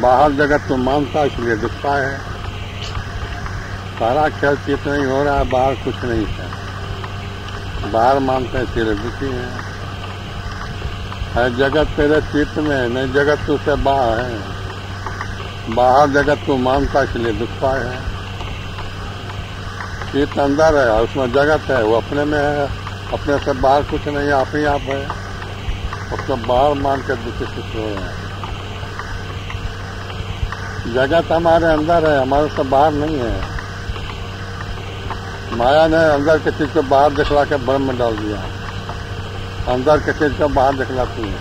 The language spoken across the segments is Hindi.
बाहर जगत तो मानता, इसलिए दुखता है। सारा खेल चित नहीं हो रहा है बाहर कुछ नहीं है। बाहर मानते हैं, इसलिए दुखी है। है जगत तेरे चित्त में, नहीं जगत तो उससे बाहर है। बाहर जगत को मानता, इसलिए दुखता है। चित्त अंदर है उसमें जगत है, वो अपने में है। अपने से बाहर कुछ नहीं, आप ही आप है। उसको बाहर मान कर दुखी सुख हो रहे हैं। जगत हमारे अंदर है, हमारे से बाहर नहीं है। माया ने अंदर की चीज़ को बाहर दिखला के ब्रह्म में डाल दिया। अंदर की चीज़ को बाहर दिखलाती है।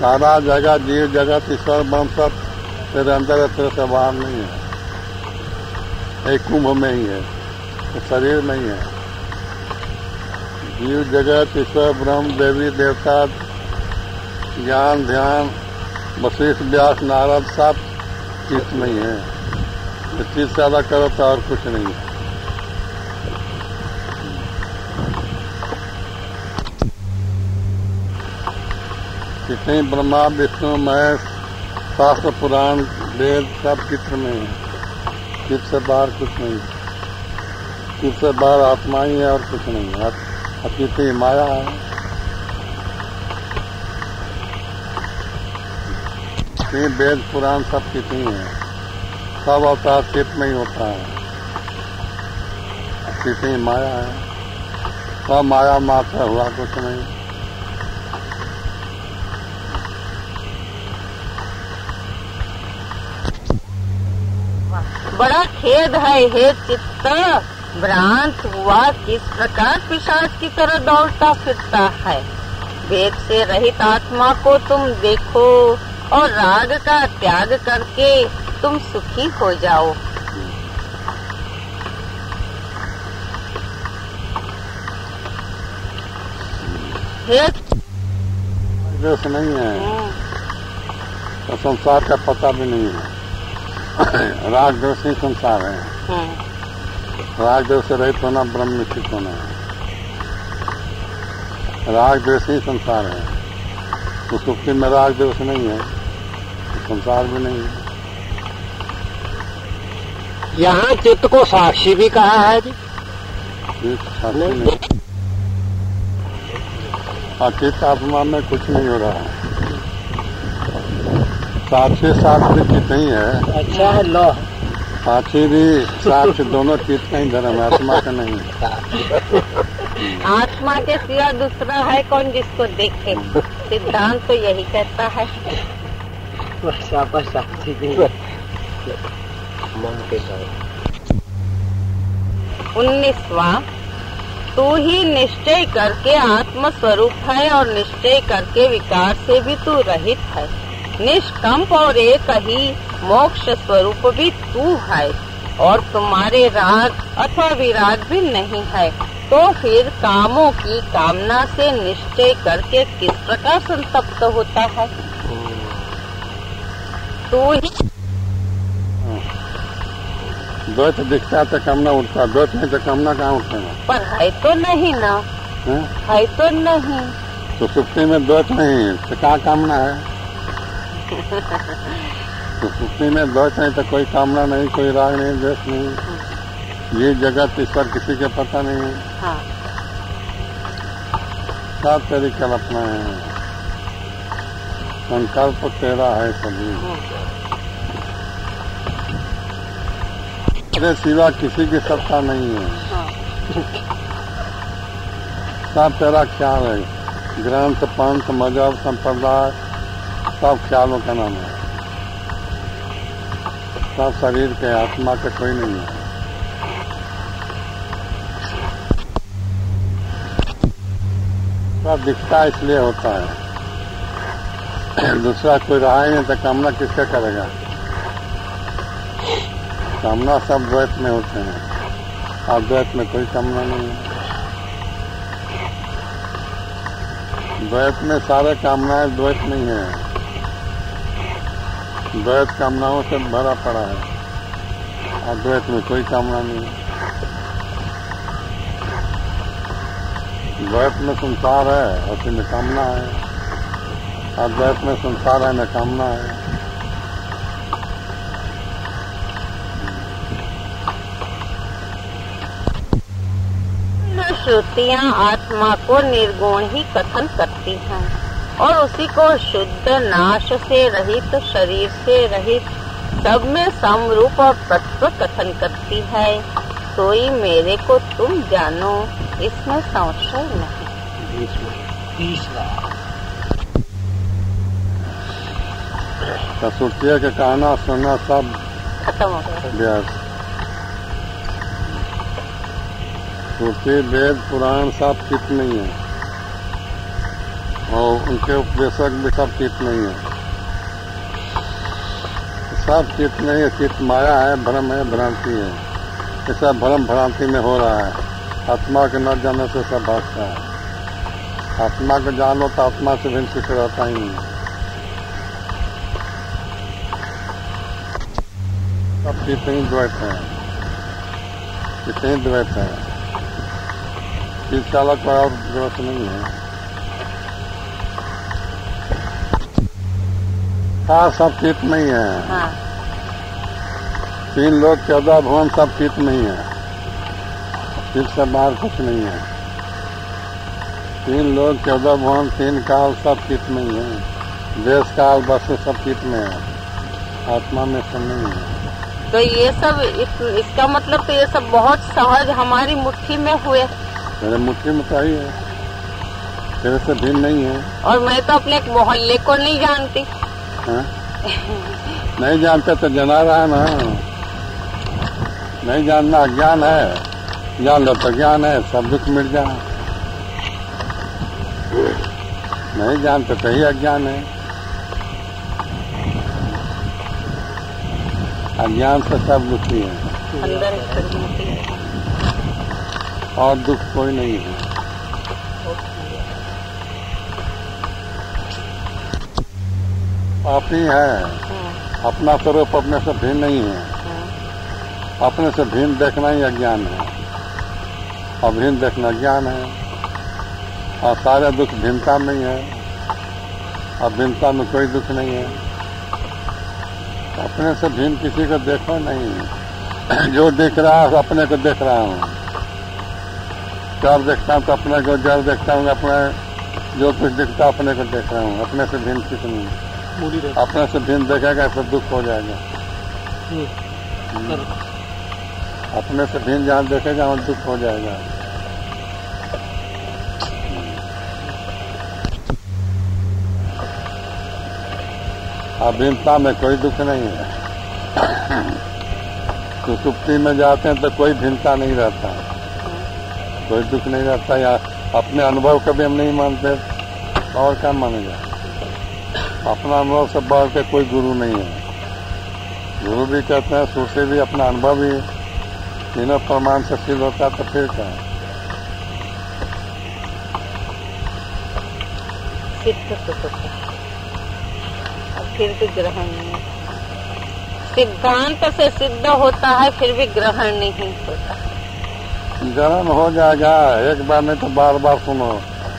सारा जगह जीव जगत, ईश्वर, ब्रह्म सब तेरे अंदर है, तेरे से बाहर नहीं है। एक कुंभ में ही है तो शरीर में ही है। जीव जगत, ईश्वर, ब्रह्म, देवी, देवता, ज्ञान, ध्यान वशिष्ठ व्यास नारद सब चित्त में ही है। तो चीज़ ज़्यादा करो तो और कुछ नहीं। है कितने ब्रह्मा, विष्णु, महेश, शास्त्र, पुराण, वेद सब चित्र में है। चित्र से बाहर कुछ नहीं। चित्र से बाहर आत्मा ही है और कुछ नहीं। है अतीत माया है। कितनी वेद पुराण सब कितनी है। सब अवतार चित्त में ही होता है। कितनी माया है। सब माया मात्र हुआ, कुछ नहीं। बड़ा खेद है हे चित्त। भ्रांत हुआ, किस प्रकार पिशाच की तरह दौड़ता फिरता है। वेद से रहित आत्मा को तुम देखो। और राग का त्याग करके तुम सुखी हो जाओ। हे देश नहीं है। तो संसार का पता भी नहीं है। राग देश ही संसार है। हम्म, राग देश रहित होना ब्रह्म निश्चित होना है। राग देश ही संसार है। तो सुक्ति में राग देश नहीं है। संसार भी नहीं है। यहाँ चित्त को साक्षी भी कहा है जी। साक्षी नहीं। अचित आत्मा में कुछ नहीं हो रहा है। साक्षी शास्त्र चित नहीं है। अच्छा है लो। साक्षी भी साक्ष्य दोनों चित का ही धर्म है आत्मा का नहीं है। आत्मा के सिवा दूसरा है कौन जिसको देखे? सिद्धांत तो यही कहता है। मन के उन्नीसवा तू ही निश्चय करके आत्म स्वरूप है और निश्चय करके विकार से भी तू रहित है। निष्कंप और एक ही मोक्ष स्वरूप भी तू है और तुम्हारे राग अथवा विराग भी नहीं है। तो फिर कामों की कामना से निश्चय करके किस प्रकार संतप्त होता है? तू ही द्वैत दिखता है तो कामना उठता है द्वैत नहीं तो कामना कहाँ उठता है? पर है तो नहीं ना। हैं? है तो नहीं। तो सुक्ति में द्वैत नहीं है तो कहाँ कामना है? तो सुक्ति में द्वैत नहीं तो कोई कामना नहीं कोई राग नहीं द्वेष नहीं। ये जगत पर किसी के पता नहीं। है। हाँ सब तेरी कल्पना है। संकल्प तेरा है सभी तेरे सिवा किसी की सत्ता नहीं हाँ। सब तेरा ख्याल है। ग्रंथ, पंथ, मज़हब, संप्रदाय, सब ख्यालों का नाम है। सब शरीर के आत्मा के कोई नहीं है। सब दिखता इसलिए होता है। दूसरा कोई रहा ही नहीं तो कामना किसका करेगा? कामना सब द्वैत में होते हैं। अद्वैत में कोई कामना नहीं है। द्वैत में सारे कामनाएँ द्वैत नहीं है द्वैत कामनाओं से भरा पड़ा है। अद्वैत में कोई कामना नहीं है। द्वैत में संसार है, और न कामना है। अद्वैत में संसार है न कामना है। श्रुतियाँ आत्मा को निर्गुण ही कथन करती हैं और उसी को शुद्ध नाश से रहित शरीर से रहित सब में समरूप और तत्व कथन करती है। सोई मेरे को तुम जानो इसमें संशय नहीं। तीसरा। तो के कहना सुनना सब खत्म हो गया। व्यर्थ वेद पुराण सब चित नहीं है। और उनके उपदेशक भी सब चित नहीं है। सब चित नहीं है चित माया है भ्रम है भ्रांति है। ये सब भ्रम भ्रांति में हो रहा है। आत्मा के न जाने से सब भागता है। आत्मा को जानो तो आत्मा से भिन्न कुछ रहता ही नहीं सब द्वैत है? द्वैत है? और ज़रूरत नहीं है। हाँ सब चित नहीं है। हाँ। तीन लोग चौदह भवन सब चित नहीं है। चित से बाहर कुछ नहीं है। तीन लोग चौदह भवन तीन काल सब चित नहीं है। देश काल बस सब चित में है। आत्मा में सब नहीं है। तो ये सब इस, इसका मतलब तो ये सब बहुत सहज हमारी मुट्ठी में हुए। मेरे मुट्ठी में तो ही तेरे से भिन्न नहीं है। और मैं तो अपने मोहल्ले को नहीं जानती। हाँ? नहीं जानते तो जना रहा है ना। नहीं जानना अज्ञान है। जान लो तो ज्ञान है सब दुख मिट जाए। नहीं जानते तो ही अज्ञान है। अज्ञान से सब दुखी है। अंदर एक खड़ी है। और दुख कोई नहीं है। पापी है हम्म, अपना स्वरूप अपने से भिन्न नहीं है। हम्म, अपने से भिन्न देखना ही अज्ञान है। और भिन्न देखना ज्ञान है। और सारे दुख भिन्नता में ही है। और भिन्नता में कोई दुख नहीं है। अपने से भिन्न किसी को देखो नहीं। जो देख रहा है अपने को देख रहा हूँ। जड़ देखता हूँ तो अपने को जड़ देखता हूँ अपने जो कुछ दिखता अपने को देख रहा हूँ। अपने से भिन्न कुछ नहीं। अपने से भिन्न देखेगा तो दुख हो जाएगा। अपने से भिन्न जहाँ देखेगा वहाँ दुख हो जाएगा। अभिन्नता में कोई दुख नहीं है। सुसुप्ति में जाते हैं तो कोई भिन्नता नहीं रहता। कोई दुख नहीं रहता, या अपने अनुभव कभी हम नहीं मानते। और क्या मानेगा? अपना अनुभव से बढ़ के कोई गुरु नहीं है। गुरु भी कहते हैं, सुर भी अपना अनुभव ही तीनों प्रमाण से सिद्ध होता तो फिर क्या? है? सिद्ध है। और फिर भी ग्रहण नहीं सिद्धांत से सिद्ध होता है फिर भी ग्रहण नहीं होता। ग्रहण हो जाएगा एक बार नहीं तो बार बार सुनो।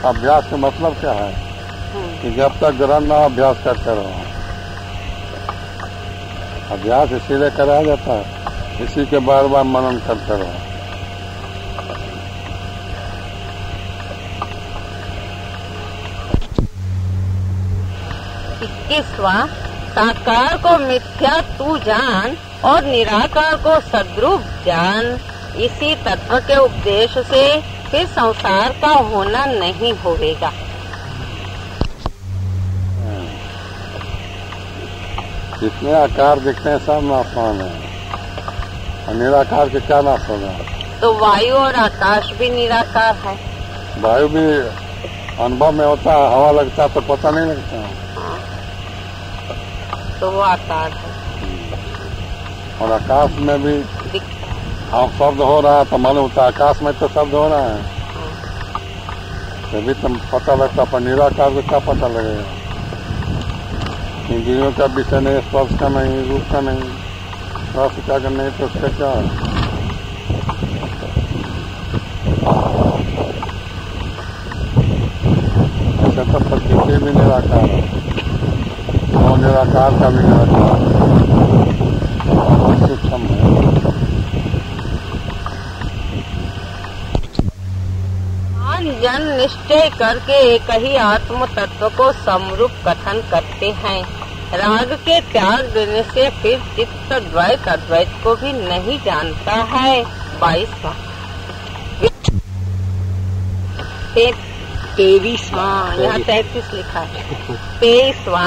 अभ्यास का मतलब क्या है? हम्म, कि जब तक ग्रहण ना अभ्यास करते रहो। अभ्यास इसीलिए कराया जाता है इसी के बार बार मनन करते रहो। इक्कीसवा साकार को मिथ्या तू जान और निराकार को सद्रूप जान। इसी तत्व के उपदेश से फिर संसार का होना नहीं होगा जितने आकार दिखते हैं सब नाशवान है। और निराकार के क्या नाश होगा तो वायु और आकाश भी निराकार है। वायु भी अनुभव में होता है हवा लगता है तो पता नहीं लगता। हाँ। तो वो आकार है और आकाश में भी हाँ शब्द हो रहा है तो मालूम होता है आकाश में तो शब्द हो रहा है हाँ। तभी तो पता लगता पर निराकार को क्या पता लगेगा इंद्रियों का विषय नहीं स्पर्श का नहीं रूप का नहीं रस का का नहीं तो उसका क्या है? ऐसा तो प्रकृति भी निराकार है निराकार का भी निराकार है। जन निश्चय करके एक ही आत्म तत्व को समरूप कथन करते हैं। राग के त्याग देने से फिर चित्त द्वैत अद्वैत को भी नहीं जानता है। बाईसवा तेईस हाँ यहाँ तैतीस लिखा है। तेईसवा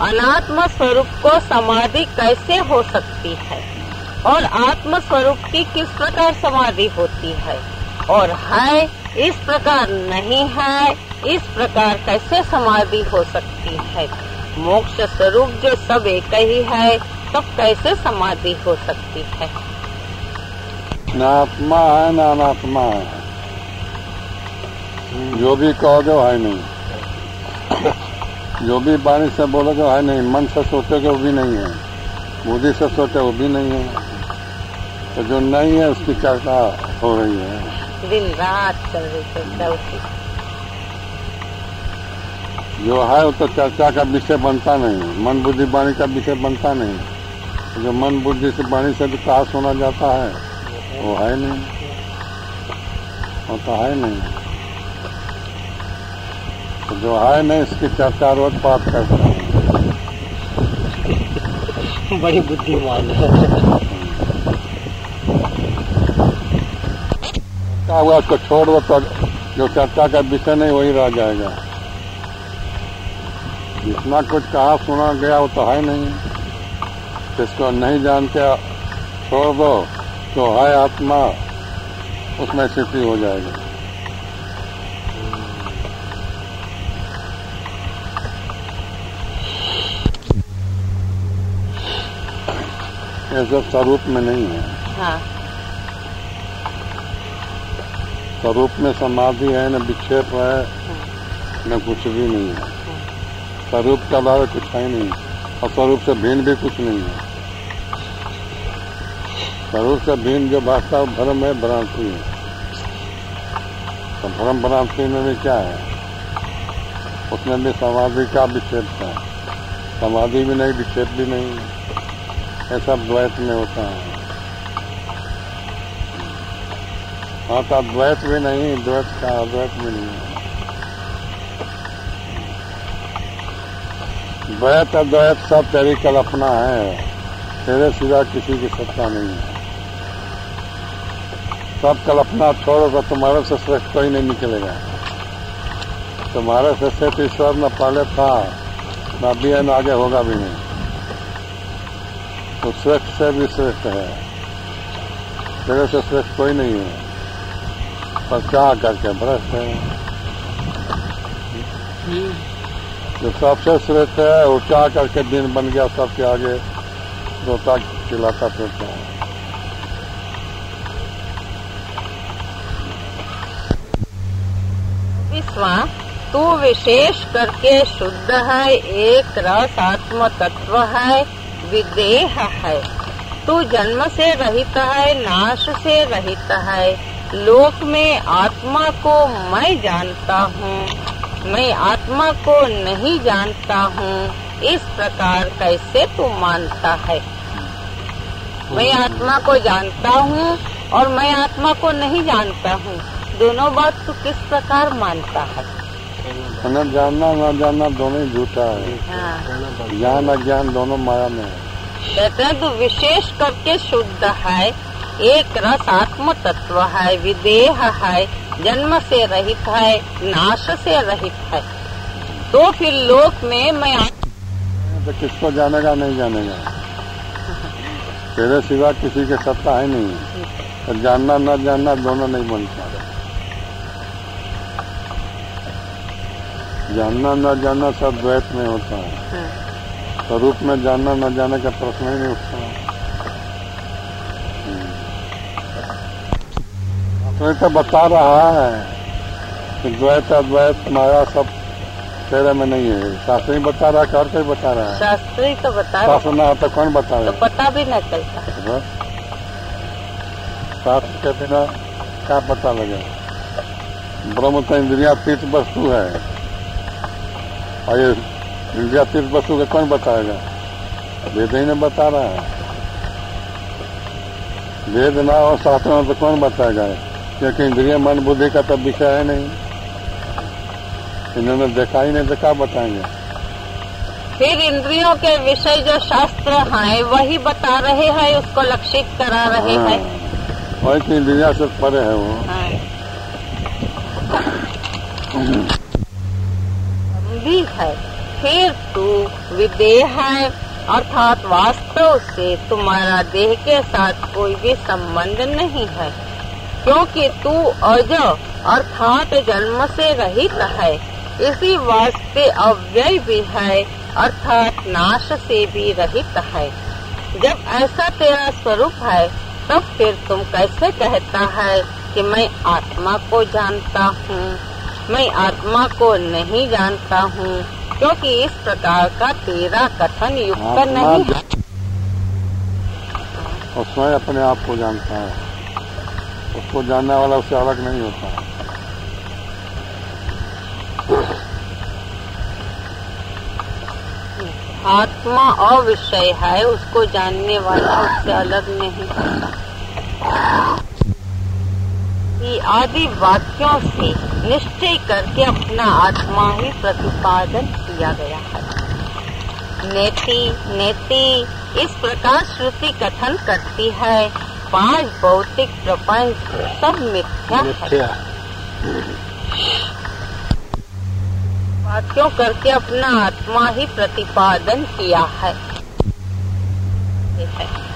अनात्म स्वरूप को समाधि कैसे हो सकती है? और आत्म स्वरूप की किस प्रकार समाधि होती है? और है, इस प्रकार नहीं है, इस प्रकार कैसे समाधि हो सकती है? मोक्ष स्वरूप जो सब एक ही है, तब कैसे समाधि हो सकती है? आत्मा है न अनात्मा है। जो भी कहो जो है नहीं। जो भी वाणी से बोलो जो है नहीं मन से सोचे वो भी नहीं है। बुद्धि से सोचे वो भी नहीं है। तो जो नहीं है उसकी चर्चा हो रही है। दिन रात चल रही चर्चा उसकी जो है वो तो चर्चा का विषय बनता नहीं। मन बुद्धि वाणी का विषय बनता नहीं। जो मन बुद्धि से वाणी से कहा सुना जाता है वो है नहीं। वो तो है नहीं। जो है नहीं इसकी चर्चा रोज पाठ करता है। बड़ी बुद्धिमान है। क्या हुआ उसको छोड़ दो तो जो चर्चा का विषय नहीं वही रह जाएगा। जितना कुछ कहा सुना गया वो तो है नहीं। जिसको नहीं जानते छोड़ दो तो है आत्मा उसमें स्थिति हो जाएगी। ये सब स्वरूप में नहीं है। हाँ। स्वरूप में समाधि है न विक्षेप है न कुछ भी नहीं है। स्वरूप के अलावा कुछ है नहीं। और स्वरूप से भिन्न भी कुछ नहीं है। स्वरूप से भिन्न जो भाषा है, भ्रम है भ्रांति है। तो भ्रम भ्रांति में भी क्या है? उसमें भी समाधि का विक्षेप है। समाधि भी नहीं विक्षेप भी नहीं। ये सब द्वैत में होता है। हाँ तो द्वैत भी नहीं, द्वैत का अद्वैत भी नहीं है। द्वैत, अद्वैत सब तेरी कल्पना है। तेरे सिवा किसी की सत्ता नहीं है। सब कल्पना छोड़ो तो तुम्हारे से श्रेष्ठ कोई नहीं निकलेगा। तुम्हारे से श्रेष्ठ ईश्वर न पहले था, न अभी है न आगे होगा भी नहीं। तो श्रेष्ठ से भी श्रेष्ठ है। तेरे से श्रेष्ठ कोई नहीं है। पर क्या करके भ्रष्ट है? जो सबसे श्रेष्ठ है, वो क्या करके दिन बन गया सबके आगे? रोता चिल्लाता फिरता है। तू विशेष करके शुद्ध है, एक रस आत्म तत्व है। विदेह है। तू जन्म से रहित है, नाश से रहित है। लोक में आत्मा को मैं जानता हूँ। मैं आत्मा को नहीं जानता हूँ। इस प्रकार कैसे तू मानता है? मैं आत्मा को जानता हूँ और मैं आत्मा को नहीं जानता हूँ। दोनों बात तू किस प्रकार मानता है? न जानना न जानना दोनों ही झूठा है। हाँ। ज्ञान अज्ञान दोनों माया में है। कहते हैं तू विशेष करके शुद्ध है एक रस आत्म तत्व है विदेह है जन्म से रहित है नाश से रहित है। तो फिर लोक में मैं आ- तो किसको जानेगा नहीं जानेगा। तेरे सिवा किसी के सत्ता है नहीं। तो जानना न जानना दोनों नहीं बनता जानना न जानना सब द्वैत में होता है। हाँ, स्वरूप में जानना न जाने का प्रश्न ही नहीं उठता। तो तो बता रहा है कि द्वैत अद्वैत माया सब तेरे में नहीं है। शास्त्र ही बता रहा है और कोई बता रहा है? शास्त्री तो बता शास्त्र ना हो। तो कौन बता तो रहा पता भी न चलता। है। शास्त्र के बिना क्या पता लगे? ब्रह्म तो इंद्रिया तीर्थ वस्तु है। और ये इंद्रिया तीर्थ वस्तु का कौन बताएगा? वेद ही ने बता रहा है। वेद ना हो शास्त्र में तो कौन बताएगा? क्योंकि इंद्रिय मन बुद्धि का तो विषय है नहीं। इन्होंने देखा ही नहीं तो क्या बताएँगे? फिर इंद्रियों के विषय जो शास्त्र हैं वही बता रहे हैं उसको लक्षित करा रहे हैं। हाँ, वही तो इंद्रिया से परे है वो। हाँ। फिर तू विदेह है, अर्थात वास्तव से तुम्हारा देह के साथ कोई भी संबंध नहीं है, क्योंकि तू अज, अर्थात जन्म से रहित है। इसी वास्ते अव्यय भी है, अर्थात नाश से भी रहित है। जब ऐसा तेरा स्वरूप है, तब फिर तुम कैसे कहता है कि मैं आत्मा को जानता हूँ? मैं आत्मा को नहीं जानता हूँ क्योंकि इस प्रकार का तेरा कथन युक्त नहीं। है और स्वयं अपने आप को जानता है। उसको जानने वाला उससे अलग नहीं होता। आत्मा अविषय है उसको जानने वाला उससे अलग नहीं। कि आदि वाक्यों से निश्चय करके अपना आत्मा ही प्रतिपादन किया गया है। नेति नेति इस प्रकार श्रुति कथन करती है पाँच भौतिक प्रपंच सब मिथ्या है। वाक्यों करके अपना आत्मा ही प्रतिपादन किया है है।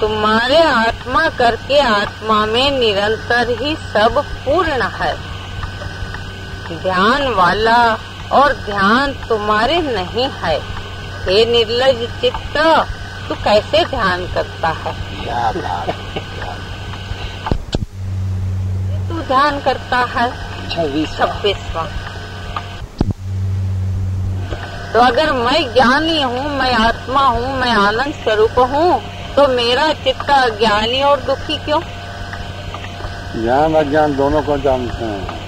तुम्हारे आत्मा करके आत्मा में निरंतर ही सब पूर्ण है। ध्यान वाला और ध्यान तुम्हारे नहीं है। हे निर्लज चित्त तू कैसे ध्यान करता है? तू ध्यान करता है। छब्बीस छब्बीसवा। तो अगर मैं ज्ञानी हूँ मैं आत्मा हूँ मैं आनंद स्वरूप हूँ तो मेरा चित्त अज्ञानी और दुखी क्यों? ज्ञान अज्ञान दोनों को जानते हैं।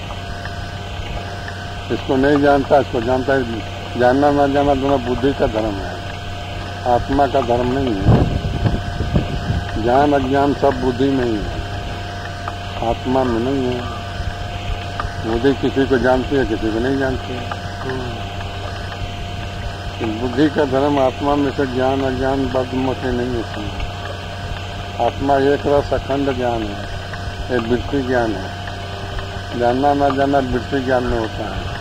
इसको नहीं जानता, इसको जानता है। जानना ना जानना दोनों बुद्धि का धर्म है। आत्मा का धर्म नहीं है। ज्ञान अज्ञान सब बुद्धि में ही है। आत्मा में नहीं है। बुद्धि किसी को जानती है, किसी को नहीं जानती है। बुद्धि का धर्म आत्मा में से ज्ञान अज्ञान बदमती नहीं होती। आत्मा एक रस अखंड ज्ञान है ये वृत्ति ज्ञान है। जानना ना जानना वृत्ति ज्ञान में होता है।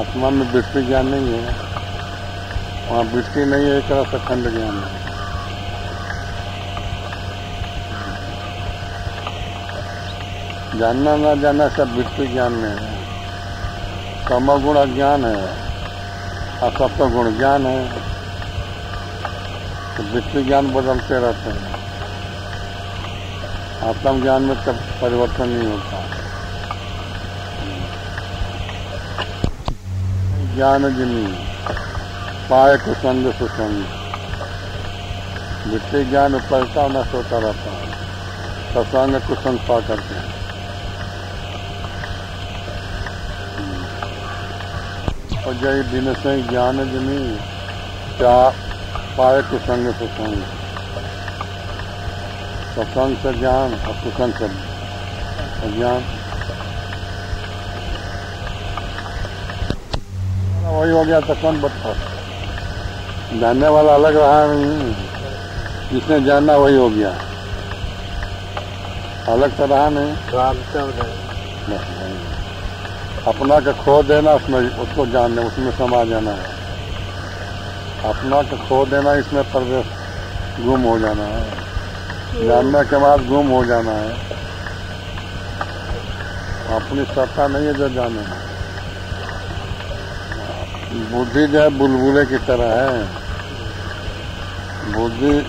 आत्मा में वृत्ति ज्ञान नहीं है, वहाँ वृत्ति नहीं है, एक रस अखंड ज्ञान है। जानना ना जानना सब वृत्ति ज्ञान में है। तमोगुण अज्ञान है। और सप्त गुण ज्ञान है तो वृत्ति ज्ञान बदलते रहते हैं। आत्म ज्ञान में तब परिवर्तन नहीं होता। ज्ञान जिनी, पाए कुसंग सुसंग। वृत्ति ज्ञान उपलता न सोता रहता है। सत्संग कुसंग पा करते हैं जय दिन से ज्ञान जमी क्या पाए कुसंग सुसंग सत्संग। से ज्ञान और कुसंग से अज्ञान वही हो गया तो कौन बता जानने वाला अलग रहा नहीं जिसने जानना वही हो गया। अलग तो रहा नहीं जानते हो नहीं बस नहीं। अपना का खो देना उसमें उसको जानने उसमें समा जाना है। अपना का खो देना इसमें प्रवेश गुम हो जाना है। जानने के बाद गुम हो जाना है। अपनी सत्ता नहीं है जो जाने। बुद्धि जो है बुलबुले की तरह है। बुद्धि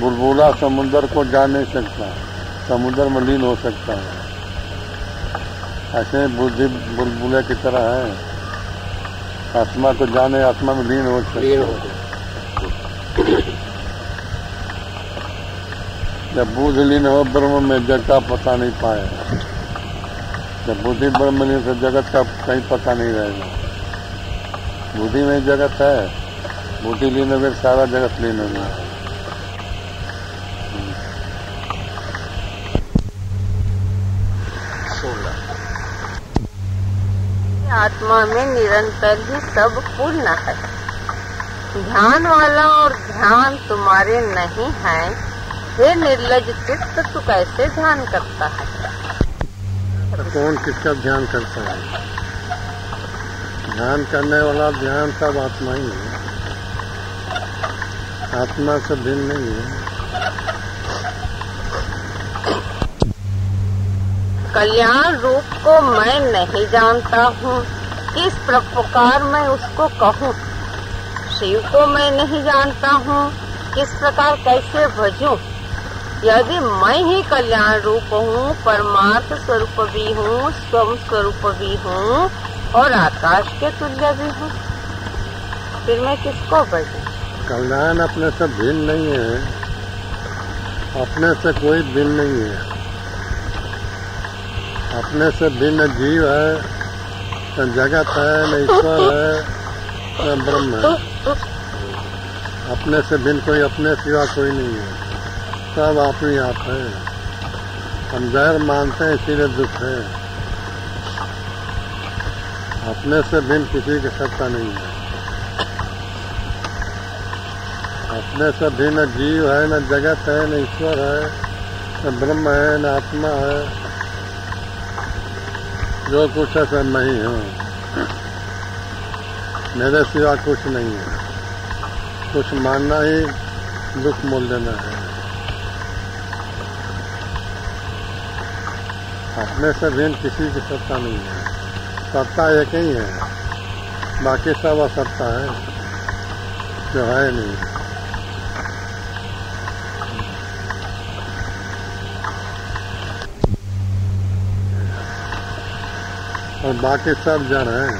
बुलबुला समुद्र को जा नहीं सकता। समुद्र में लीन हो सकता है। ऐसे बुद्धि बुलबुले की तरह है। आत्मा को जाने आत्मा में लीन हो। सकता गए जब बुद्धि लीन हो ब्रह्म में जग का पता नहीं पाए। जब बुद्धि ब्रह्म लीन से जगत का कहीं पता नहीं रहेगा। बुद्धि में जगत है। बुद्धि लीन हो गई सारा जगत लीन हो गया। आत्मा में निरंतर ही सब पूर्ण है। ध्यान वाला और ध्यान तुम्हारे नहीं है। हे निर्लज चित्त तू कैसे ध्यान करता है? कौन किसका ध्यान करता है? ध्यान करने वाला ध्यान सब आत्मा ही है। आत्मा से भिन्न नहीं है। कल्याण रूप को मैं नहीं जानता हूँ। किस प्रकार मैं उसको कहूँ। शिव को मैं नहीं जानता हूँ किस प्रकार कैसे भजूं। यदि मैं ही कल्याण रूप हूँ, परमार्थ स्वरूप भी हूँ स्वम स्वरूप भी हूँ और आकाश के तुल्य भी हूँ, फिर मैं किसको भजूं? कल्याण अपने से भिन्न नहीं है। अपने से कोई भिन्न नहीं है। अपने से भिन्न जीव है। न जगत है? न ईश्वर है न ब्रह्म है। अपने से भिन्न कोई, अपने सिवा कोई नहीं है। सब आप ही आप है। हम जहर मानते हैं, इसीलिए दुख है। अपने से भिन्न किसी की सत्ता नहीं है। अपने से भिन्न जीव है, न जगत है, न ईश्वर है, न ब्रह्म है, न आत्मा है। जो कुछ है सब मैं ही हूँ। मेरे सिवा कुछ नहीं है। कुछ मानना ही दुख मोल देना है। अपने से भिन्न किसी की सत्ता नहीं है। सत्ता एक ही है। बाकी सब असत्ता है। जो है नहीं। और बाकी सब जड़ हैं।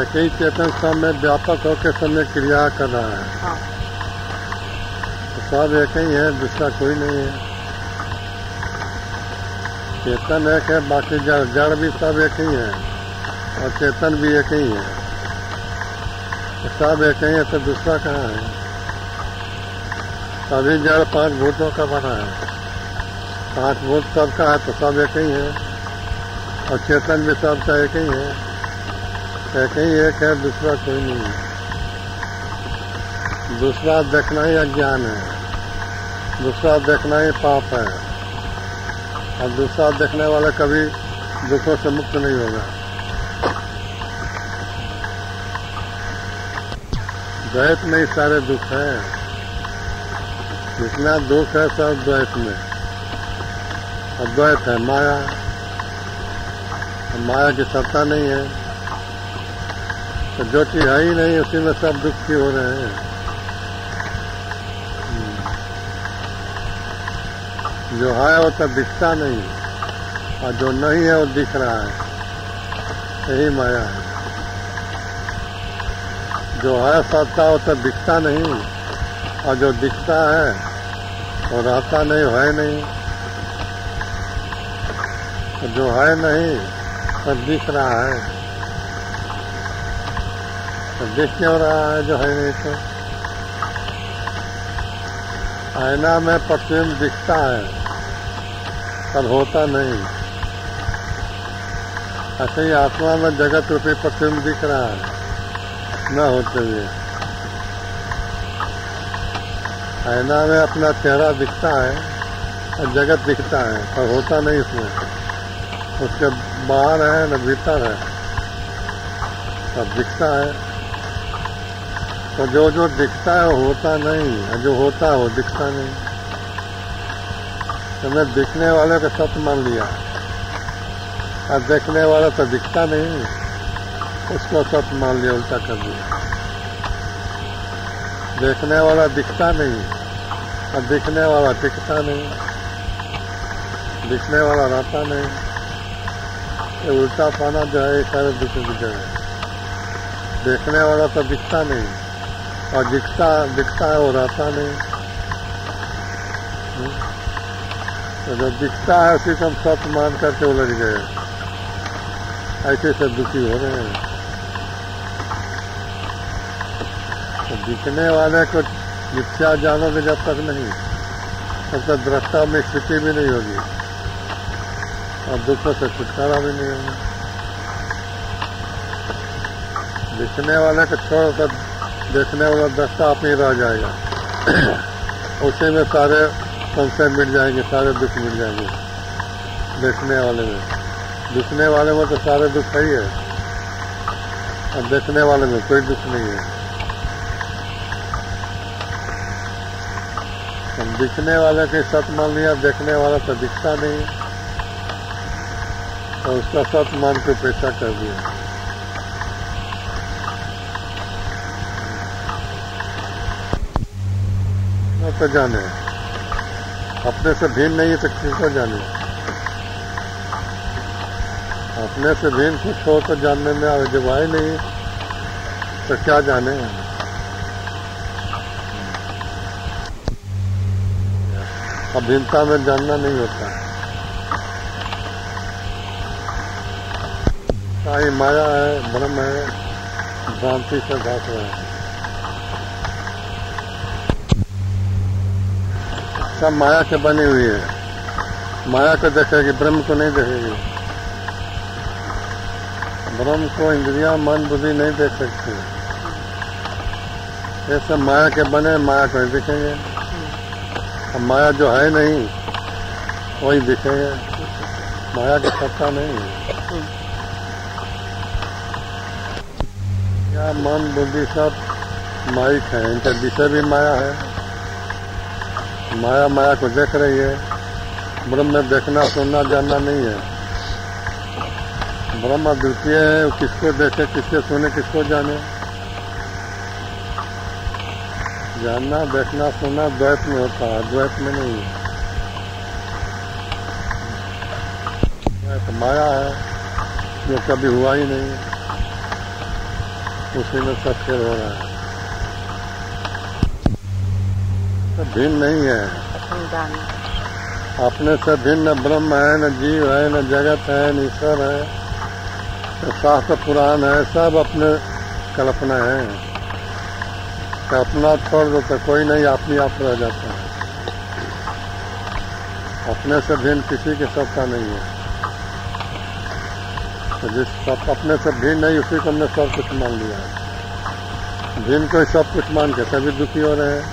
एक ही चेतन सब में व्यापक होकर सब में क्रिया कर रहा है। हाँ। तो सब एक ही है दूसरा कोई नहीं है। चेतन एक है बाकी जड़ जड़ भी सब एक ही है और चेतन भी एक ही है। तो सब एक ही है तो दूसरा कहाँ है? सभी जड़ पाँच भूतों का बना है। पाँच भूत सबका है तो सब एक ही है। और चेतन भी सबका एक ही है। एक ही एक है, दूसरा कोई नहीं है। दूसरा देखना ही अज्ञान है। दूसरा देखना ही पाप है। और दूसरा देखने वाला कभी दुखों से मुक्त नहीं होगा। द्वैत में ही सारे दुख है। जितना दुख है सब द्वैत में। अद्वैत है माया। माया की सत्ता नहीं है। तो जो चीज़ है ही नहीं, उसी में सब दुख हो रहे हैं। हम्म। जो है वो तो दिखता नहीं, और जो नहीं है वो दिख रहा है। यही माया है। जो है सत्ता, वो तो दिखता नहीं, और जो दिखता है, वो रहता नहीं, है नहीं। तो जो है नहीं तो दिख रहा है। तो दिख क्यों रहा है जो है नहीं तो आईना में प्रतिबिंब दिखता है, पर होता नहीं। ऐसे ही आत्मा में जगत रूपी प्रतिबिंब दिख रहा है, न होते हुए। आईना में अपना चेहरा दिखता है, और जगत दिखता है, पर होता नहीं उसमें। उसके बाहर है, न भीतर है, सब दिखता है। तो जो जो दिखता है, होता नहीं और जो होता है, वो दिखता नहीं। तो मैं दिखने वाले का सत्य मान लिया। और देखने वाला तो दिखता नहीं। उसको सत्य मान लिया, उल्टा कर दिया। देखने वाला दिखता नहीं। और दिखने वाला दिखता नहीं। दिखने वाला रहता नहीं। उल्टा पाना जो है सारे दुख की जगह देखने वाला तो दिखता नहीं, और दिखता दिखता है वो रहता नहीं। हम्म? तो जो दिखता है, उसी को हम सत्य मान करके उलझ गए। ऐसे से दुखी हो रहे हैं। तो दिखने वाले को मिथ्या जानोगे जब तक नहीं, तब तक दृष्टा में स्थिति भी नहीं होगी। और दुखों से छुटकारा भी नहीं होगा दिखने वाले को छोड़ कर देखने वाला दस्ता आप ही रह जाएगा। उसी में सारे संशय मिट जाएँगे, सारे दुख मिट जाएँगे। देखने वाले में। दिखने वाले में तो सारे दुख है ही और देखने वाले में कोई दुख नहीं है। दिखने वाले के सत मान लिया देखने वाला तो दिखता नहीं है। और उसका सत मान के पेशा कर दिया। तो जाने। अपने से भिन्न नहीं है तो किसको जाने? अपने से भिन्न कुछ हो तो जानने में जब आए नहीं तो क्या जाने? अभिन्नता में जानना नहीं होता। सारी माया है ब्रह्म है, भ्रांति से घास रहे है। सब माया से बनी हुई है। माया को देखेगी, ब्रह्म को नहीं देखेगी। ब्रह्म को इंद्रिया, मन, बुद्धि नहीं देख सकती। ये सब माया के बने माया को नहीं दिखेंगे। अब माया जो है नहीं, वही दिखेंगे। माया की सत्ता नहीं है। या मन बुद्धि सब माइक है इनका विषय भी माया है। माया माया को देख रही है। ब्रह्म में देखना, सुनना, जानना नहीं है। ब्रह्म द्वितीय है किसको देखे, किसके सुने, किसको जाने। जानना, देखना, सुनना द्वैत में होता है, द्वैत में नहीं है। द्वैत माया है, जो कभी हुआ ही नहीं उसी में खेल हो रहा है। तो भिन्न नहीं है। अपने से भिन्न ब्रह्म है, न जीव है, न जगत है, न ईश्वर है। शास्त्र पुराण है, सब अपने कल्पना है। कल्पना छोड़ दो तो कोई नहीं अपनी आप रह जाता है। अपने से भिन्न किसी के सबका नहीं है। तो जिस सब अपने से भिन्न नहीं, उसी को हमने सब कुछ मान लिया है। भिन्न को सब कुछ मान के सभी दुखी हो रहे हैं।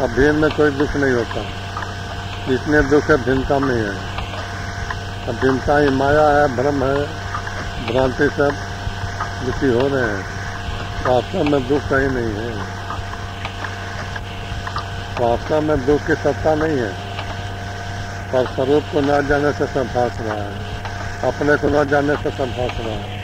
अब भिन्न में कोई दुख नहीं होता। जितने दुख है, भिन्नता में है। अब भिन्नता ही माया है, भ्रम है, भ्रांति सब दुखी हो रहे हैं। वास्तव में दुख कहीं नहीं है। वास्तव में दुख की सत्ता नहीं है। पर स्वरूप को न जाने से सब भाष रहा है। अपने को न जाने से सब है।